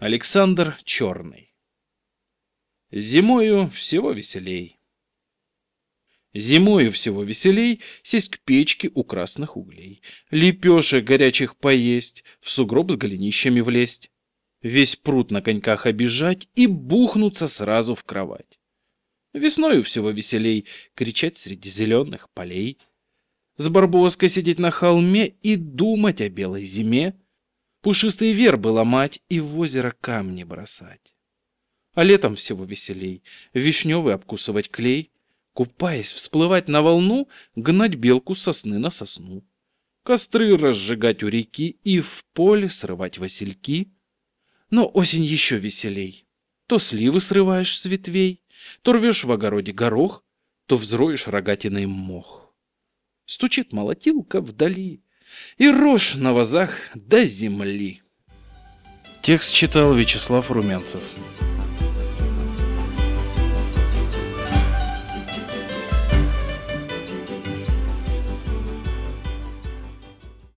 Александр Черный. Зимою всего веселей. Зимою всего веселей сесть к печке у красных углей, лепешек горячих поесть, в сугроб с голенищами влезть, весь пруд на коньках обижать и бухнуться сразу в кровать. Весною всего веселей кричать среди зеленых полей, с барбоской сидеть на холме и думать о белой зиме, пушистый вербы ломать и в озеро камни бросать. А летом всего веселей вишневый обкусывать клей, купаясь, всплывать на волну, гнать белку с сосны на сосну, костры разжигать у реки и в поле срывать васильки. Но осень еще веселей. То сливы срываешь с ветвей, то рвешь в огороде горох, то взроешь рогатиной мох. Стучит молотилка вдали, и рожь на вазах до земли. Текст читал Вячеслав Румянцев.